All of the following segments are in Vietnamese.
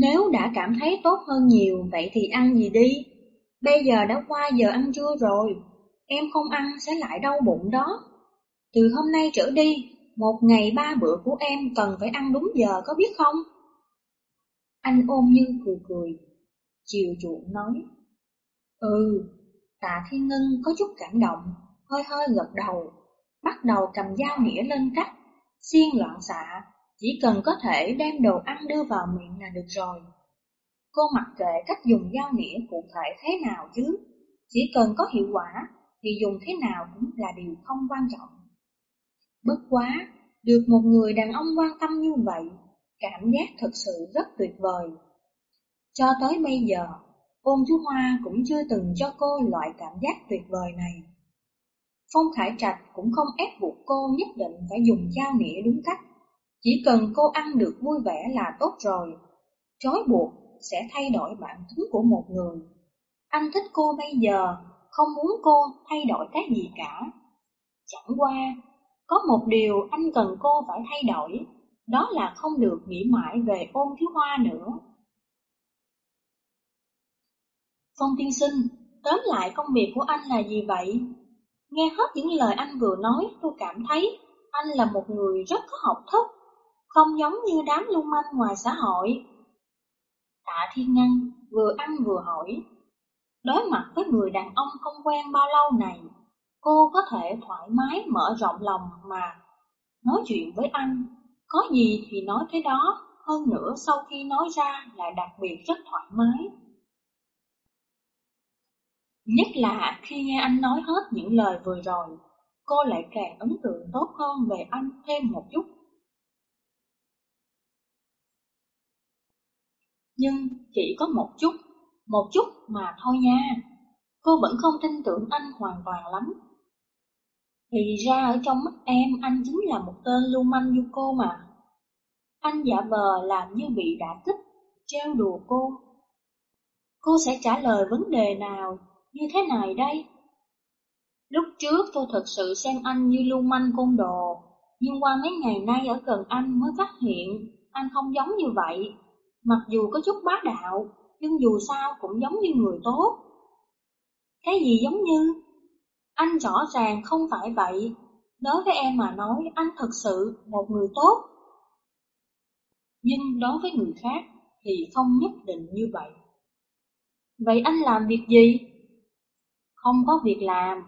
Nếu đã cảm thấy tốt hơn nhiều, vậy thì ăn gì đi? Bây giờ đã qua giờ ăn trưa rồi, em không ăn sẽ lại đau bụng đó. Từ hôm nay trở đi, một ngày ba bữa của em cần phải ăn đúng giờ có biết không? Anh ôm như cười cười, chiều chuộng nói. Ừ, tạ thiên ngân có chút cảm động, hơi hơi gật đầu, bắt đầu cầm dao nĩa lên cắt, xiên loạn xạ, chỉ cần có thể đem đồ ăn đưa vào miệng là được rồi. Cô mặc kệ cách dùng dao nĩa cụ thể thế nào chứ, chỉ cần có hiệu quả thì dùng thế nào cũng là điều không quan trọng. Bất quá, được một người đàn ông quan tâm như vậy, cảm giác thật sự rất tuyệt vời. Cho tới bây giờ, ôn chú Hoa cũng chưa từng cho cô loại cảm giác tuyệt vời này. Phong Khải Trạch cũng không ép buộc cô nhất định phải dùng dao nĩa đúng cách. Chỉ cần cô ăn được vui vẻ là tốt rồi. Trói buộc sẽ thay đổi bản tính của một người. Anh thích cô bây giờ, không muốn cô thay đổi cái gì cả. Chẳng qua, có một điều anh cần cô phải thay đổi, đó là không được nghĩ mãi về ôn thiếu hoa nữa. Phong tiên sinh, tóm lại công việc của anh là gì vậy? Nghe hết những lời anh vừa nói, tôi cảm thấy anh là một người rất có học thức, không giống như đám lưu manh ngoài xã hội. Tạ Thiên Ngân vừa ăn vừa hỏi, đối mặt với người đàn ông không quen bao lâu này, cô có thể thoải mái mở rộng lòng mà nói chuyện với anh, có gì thì nói thế đó, hơn nữa sau khi nói ra lại đặc biệt rất thoải mái. Nhất là khi nghe anh nói hết những lời vừa rồi, cô lại càng ấn tượng tốt hơn về anh thêm một chút. Nhưng chỉ có một chút, một chút mà thôi nha. Cô vẫn không tin tưởng anh hoàn toàn lắm. Thì ra ở trong mắt em anh chính là một tên lưu manh như cô mà. Anh giả vờ làm như bị đả kích, treo đùa cô. Cô sẽ trả lời vấn đề nào như thế này đây? Lúc trước tôi thật sự xem anh như lưu manh côn đồ, nhưng qua mấy ngày nay ở gần anh mới phát hiện anh không giống như vậy. Mặc dù có chút bá đạo, nhưng dù sao cũng giống như người tốt. Cái gì giống như? Anh rõ ràng không phải vậy. Đối với em mà nói, anh thật sự một người tốt. Nhưng đối với người khác thì không nhất định như vậy. Vậy anh làm việc gì? Không có việc làm.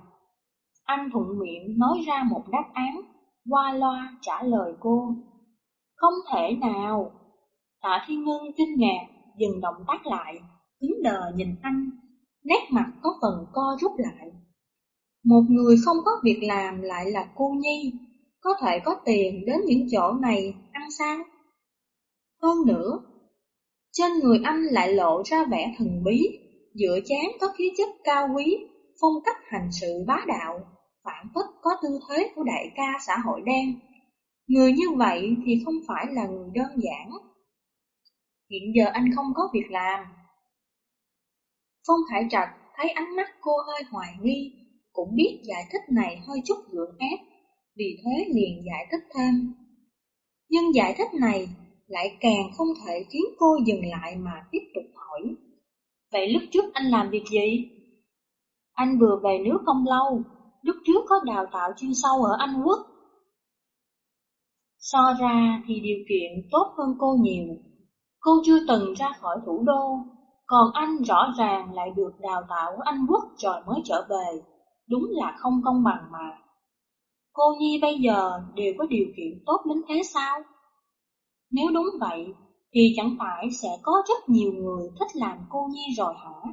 Anh thuận miệng nói ra một đáp án, qua loa trả lời cô. Không thể nào. Tạ Thiên Ngân kinh ngạc, dừng động tác lại, cứng đờ nhìn anh, nét mặt có phần co rút lại. Một người không có việc làm lại là cô Nhi, có thể có tiền đến những chỗ này ăn sang Hơn nữa, trên người anh lại lộ ra vẻ thần bí, dựa chán có khí chất cao quý, phong cách hành sự bá đạo, phản phất có tư thế của đại ca xã hội đen. Người như vậy thì không phải là người đơn giản. Hiện giờ anh không có việc làm. Phong Khải Trạch thấy ánh mắt cô hơi hoài nghi, cũng biết giải thích này hơi chút gượng ép, vì thế liền giải thích thêm. Nhưng giải thích này lại càng không thể khiến cô dừng lại mà tiếp tục hỏi. Vậy lúc trước anh làm việc gì? Anh vừa về nước không lâu, lúc trước có đào tạo chuyên sâu ở Anh Quốc. So ra thì điều kiện tốt hơn cô nhiều. Cô chưa từng ra khỏi thủ đô, còn anh rõ ràng lại được đào tạo ở Anh Quốc rồi mới trở về. Đúng là không công bằng mà. Cô Nhi bây giờ đều có điều kiện tốt đến thế sao? Nếu đúng vậy, thì chẳng phải sẽ có rất nhiều người thích làm cô Nhi rồi hả?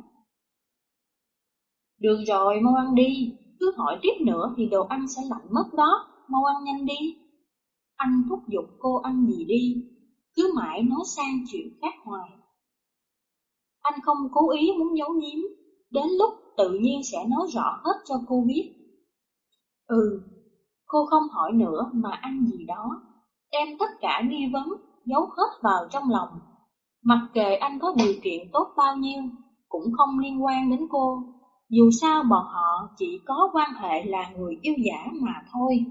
Được rồi, mau ăn đi, cứ hỏi tiếp nữa thì đồ ăn sẽ lạnh mất đó, mau ăn nhanh đi. Anh thúc giục cô ăn gì đi, cứ mãi nói sang chuyện khác hoài. Anh không cố ý muốn giấu giếm, đến lúc tự nhiên sẽ nói rõ hết cho cô biết. Ừ, cô không hỏi nữa mà ăn gì đó, đem tất cả nghi vấn giấu hết vào trong lòng. Mặc kệ anh có điều kiện tốt bao nhiêu, cũng không liên quan đến cô. Dù sao bọn họ chỉ có quan hệ là người yêu giả mà thôi.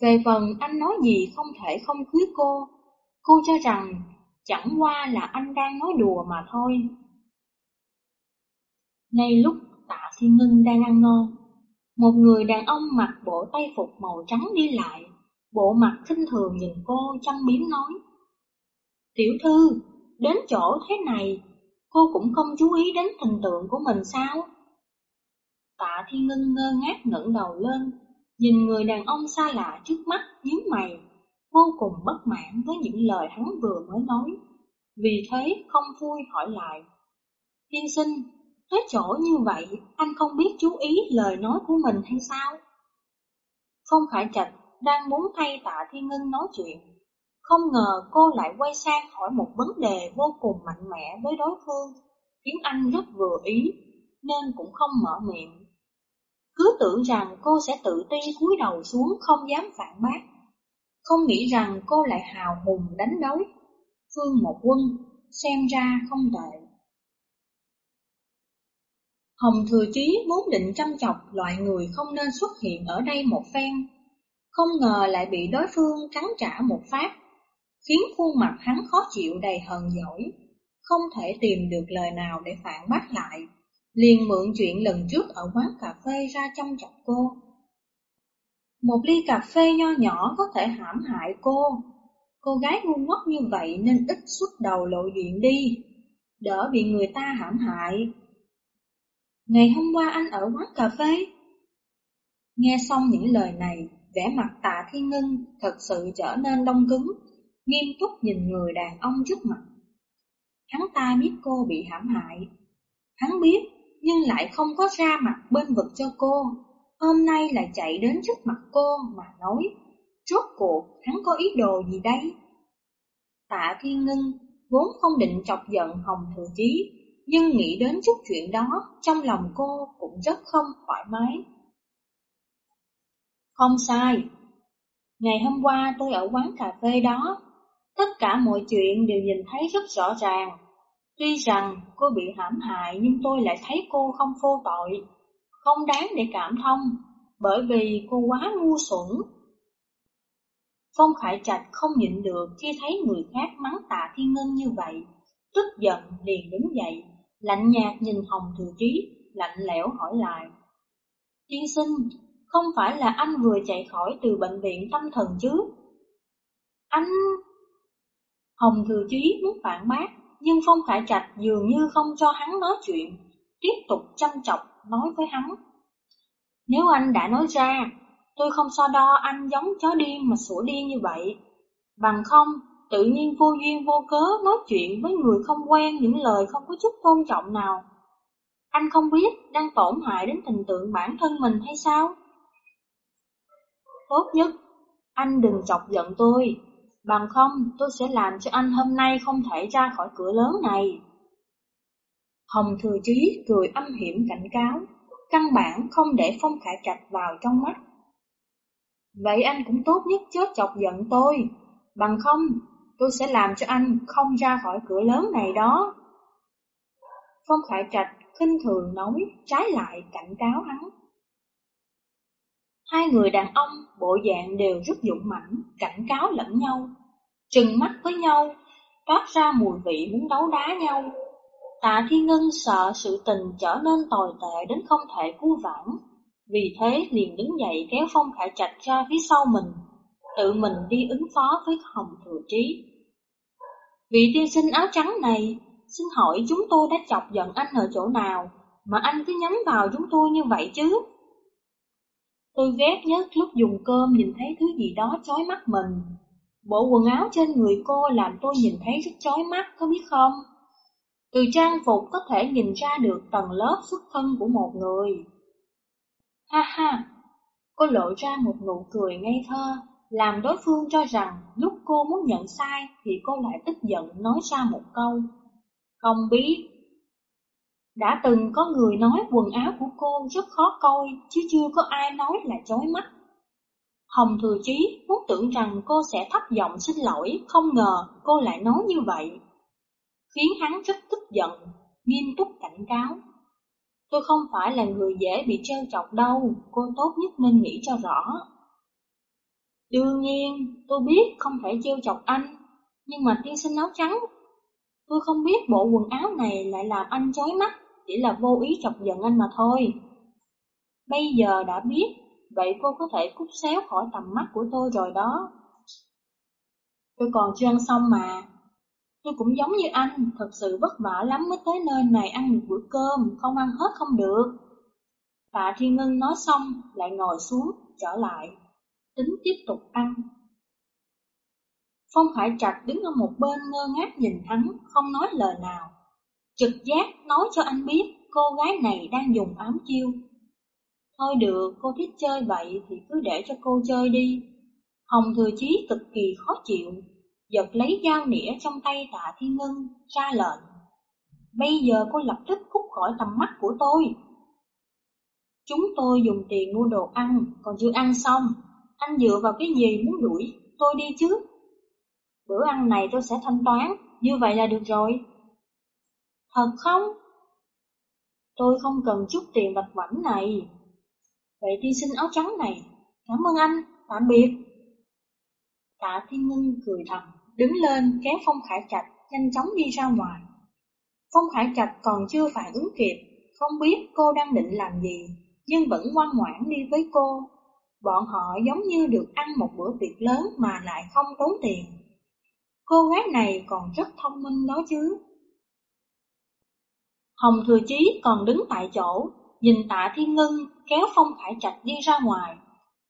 Về phần anh nói gì không thể không cưới cô, cô cho rằng chẳng qua là anh đang nói đùa mà thôi. Ngay lúc tạ thiên ngân đang ăn ngon, một người đàn ông mặc bộ tay phục màu trắng đi lại, bộ mặt khinh thường nhìn cô chăm biếm nói. Tiểu thư, đến chỗ thế này, cô cũng không chú ý đến hình tượng của mình sao? Tạ Thiên Ngân ngơ ngác ngẩng đầu lên, nhìn người đàn ông xa lạ trước mắt nhíu mày, vô cùng bất mãn với những lời hắn vừa mới nói. Vì thế không vui hỏi lại. Tiên sinh, tới chỗ như vậy, anh không biết chú ý lời nói của mình hay sao? Phong Khải Trạch đang muốn thay Tạ Thiên Ngân nói chuyện. Không ngờ cô lại quay sang hỏi một vấn đề vô cùng mạnh mẽ với đối phương, khiến anh rất vừa ý, nên cũng không mở miệng. Cứ tưởng rằng cô sẽ tự ti cúi đầu xuống không dám phản bác. Không nghĩ rằng cô lại hào hùng đánh đấu. Phương một quân, xem ra không tệ. Hồng Thừa Chí muốn định chăm chọc loại người không nên xuất hiện ở đây một phen. Không ngờ lại bị đối phương cắn trả một phát, khiến khuôn mặt hắn khó chịu đầy hờn dỗi, không thể tìm được lời nào để phản bác lại liền mượn chuyện lần trước ở quán cà phê ra chăm chọc cô. Một ly cà phê nho nhỏ có thể hãm hại cô. Cô gái ngu ngốc như vậy nên ít xuất đầu lộ diện đi, đỡ bị người ta hãm hại. Ngày hôm qua anh ở quán cà phê. Nghe xong những lời này, vẻ mặt tạ thiên ngân thật sự trở nên đông cứng, nghiêm túc nhìn người đàn ông trước mặt. Hắn ta biết cô bị hãm hại. Hắn biết nhưng lại không có ra mặt bên vực cho cô. Hôm nay lại chạy đến trước mặt cô mà nói, rốt cuộc hắn có ý đồ gì đây? Tạ Thiên Ngân vốn không định chọc giận Hồng Thừa Chí, nhưng nghĩ đến chút chuyện đó, trong lòng cô cũng rất không thoải mái. Không sai, ngày hôm qua tôi ở quán cà phê đó, tất cả mọi chuyện đều nhìn thấy rất rõ ràng. Tuy rằng cô bị hãm hại nhưng tôi lại thấy cô không vô tội, không đáng để cảm thông, bởi vì cô quá ngu xuẩn. Phong Khải Trạch không nhịn được khi thấy người khác mắng tạ thiên ngân như vậy, tức giận liền đứng dậy, lạnh nhạt nhìn Hồng Thừa Trí, lạnh lẽo hỏi lại. Tiên sinh, không phải là anh vừa chạy khỏi từ bệnh viện tâm thần chứ? Anh... Hồng Thừa Chí muốn phản bác, nhưng Phong Khải Trạch dường như không cho hắn nói chuyện, tiếp tục chăm chọc nói với hắn. Nếu anh đã nói ra, tôi không so đo anh giống chó điên mà sủa điên như vậy. Bằng không, tự nhiên vô duyên vô cớ nói chuyện với người không quen những lời không có chút tôn trọng nào. Anh không biết đang tổn hại đến tình tượng bản thân mình hay sao? Tốt nhất, anh đừng chọc giận tôi, Bằng không, tôi sẽ làm cho anh hôm nay không thể ra khỏi cửa lớn này. Hồng Thừa Chí cười âm hiểm cảnh cáo, căn bản không để Phong Khải Trạch vào trong mắt. Vậy anh cũng tốt nhất chớ chọc giận tôi, bằng không tôi sẽ làm cho anh không ra khỏi cửa lớn này đó. Phong Khải Trạch khinh thường nói, trái lại cảnh cáo hắn. Hai người đàn ông bộ dạng đều rất dũng mãnh, cảnh cáo lẫn nhau, trừng mắt với nhau, toát ra mùi vị muốn đấu đá nhau. Tạ Thiên Ngân sợ sự tình trở nên tồi tệ đến không thể cứu vãn, vì thế liền đứng dậy kéo Phong Khải Trạch ra phía sau mình, tự mình đi ứng phó với Hồng Thừa Trí. Vị tiên sinh áo trắng này, xin hỏi chúng tôi đã chọc giận anh ở chỗ nào, mà anh cứ nhắm vào chúng tôi như vậy chứ? Tôi ghét nhất lúc dùng cơm nhìn thấy thứ gì đó chói mắt mình. Bộ quần áo trên người cô làm tôi nhìn thấy rất chói mắt, có biết không? Từ trang phục có thể nhìn ra được tầng lớp xuất thân của một người. Ha ha, cô lộ ra một nụ cười ngây thơ, làm đối phương cho rằng lúc cô muốn nhận sai thì cô lại tức giận nói ra một câu. Không biết, đã từng có người nói quần áo của cô rất khó coi, chứ chưa có ai nói là chói mắt. Hồng Thừa Chí muốn tưởng rằng cô sẽ thấp giọng xin lỗi, không ngờ cô lại nói như vậy. Khiến hắn rất tức giận, nghiêm túc cảnh cáo. Tôi không phải là người dễ bị trêu chọc đâu, cô tốt nhất nên nghĩ cho rõ. Đương nhiên, tôi biết không thể trêu chọc anh, Nhưng mà tiên sinh áo trắng, tôi không biết bộ quần áo này lại làm anh chói mắt, chỉ là vô ý chọc giận anh mà thôi. Bây giờ đã biết, vậy cô có thể cút xéo khỏi tầm mắt của tôi rồi đó. Tôi còn chưa ăn xong mà. Tôi cũng giống như anh, thật sự vất vả lắm mới tới nơi này ăn một bữa cơm, không ăn hết không được. Tạ Thiên Ngân nói xong, lại ngồi xuống, trở lại, tính tiếp tục ăn. Phong Khải Trạch đứng ở một bên ngơ ngác nhìn hắn, không nói lời nào. Trực giác nói cho anh biết cô gái này đang dùng ám chiêu. Thôi được, cô thích chơi vậy thì cứ để cho cô chơi đi. Hồng Thừa Chí cực kỳ khó chịu, giật lấy dao nĩa trong tay tạ thiên ngân, ra lệnh. Bây giờ cô lập tức cút khỏi tầm mắt của tôi. Chúng tôi dùng tiền mua đồ ăn, còn chưa ăn xong. Anh dựa vào cái gì muốn đuổi tôi đi chứ? Bữa ăn này tôi sẽ thanh toán, như vậy là được rồi. Thật không? Tôi không cần chút tiền bạch vảnh này. Vậy đi xin áo trắng này, cảm ơn anh, tạm biệt. Tạ Thiên Ngân cười thầm, đứng lên kéo Phong Khải Trạch nhanh chóng đi ra ngoài. Phong Khải Trạch còn chưa phản ứng kịp, không biết cô đang định làm gì, nhưng vẫn ngoan ngoãn đi với cô. Bọn họ giống như được ăn một bữa tiệc lớn mà lại không tốn tiền. Cô gái này còn rất thông minh đó chứ. Hồng Thừa Chí còn đứng tại chỗ, nhìn tạ thiên ngân kéo Phong Khải Trạch đi ra ngoài,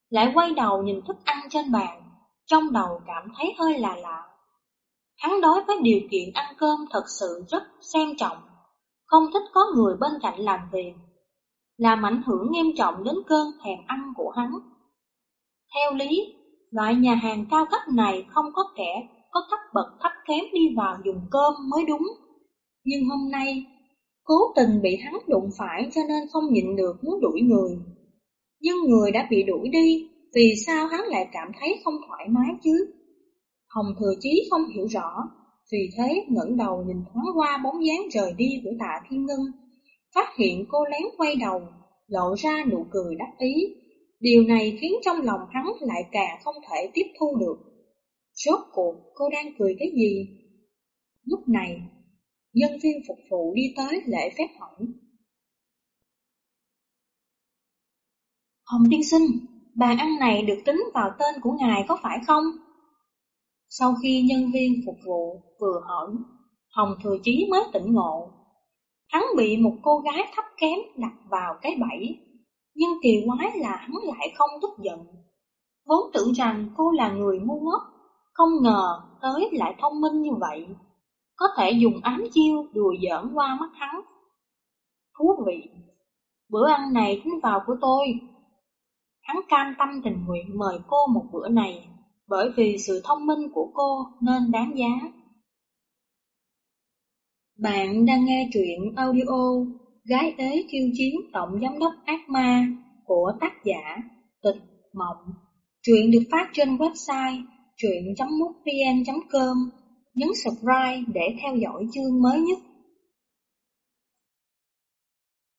lại quay đầu nhìn thức ăn trên bàn, trong đầu cảm thấy hơi là lạ. Hắn đối với điều kiện ăn cơm thật sự rất xem trọng, không thích có người bên cạnh làm việc, làm ảnh hưởng nghiêm trọng đến cơn thèm ăn của hắn. Theo lý, loại nhà hàng cao cấp này không có kẻ có cấp bậc thấp kém đi vào dùng cơm mới đúng. Nhưng hôm nay, cố tình bị hắn đụng phải cho nên không nhịn được muốn đuổi người. Nhưng người đã bị đuổi đi, vì sao hắn lại cảm thấy không thoải mái chứ? Hồng Thừa Chí không hiểu rõ, vì thế ngẩng đầu nhìn thoáng qua bóng dáng rời đi của tạ thiên ngân, phát hiện cô lén quay đầu, lộ ra nụ cười đắc ý. Điều này khiến trong lòng hắn lại càng không thể tiếp thu được. Rốt cuộc cô đang cười cái gì? Lúc này, nhân viên phục vụ đi tới lễ phép hỏi. Hồng tiên sinh, bàn ăn này được tính vào tên của ngài có phải không? Sau khi nhân viên phục vụ vừa hỏi, Hồng Thừa Chí mới tỉnh ngộ. Hắn bị một cô gái thấp kém đặt vào cái bẫy, nhưng kỳ quái là hắn lại không tức giận. Vốn tưởng rằng cô là người ngu ngốc, không ngờ tới lại thông minh như vậy, có thể dùng ám chiêu đùa giỡn qua mắt hắn. Thú vị, bữa ăn này tính vào của tôi. Hắn cam tâm tình nguyện mời cô một bữa này bởi vì sự thông minh của cô nên đáng giá. Bạn đang nghe truyện audio Gái ế khiêu chiến tổng giám đốc ác ma của tác giả Tịch Mộng. Truyện được phát trên website truyện.mútvn.com. Nhấn subscribe để theo dõi chương mới nhất.